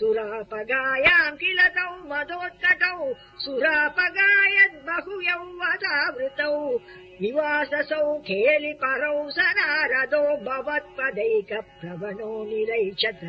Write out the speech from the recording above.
सुरापगायाम् किल तौ मदोत्कटौ? सुरापगायद्बहु यौवदावृतौ निवाससौ खेलि परौ सरारदो भवत्पदैकप्रवणो निरैचत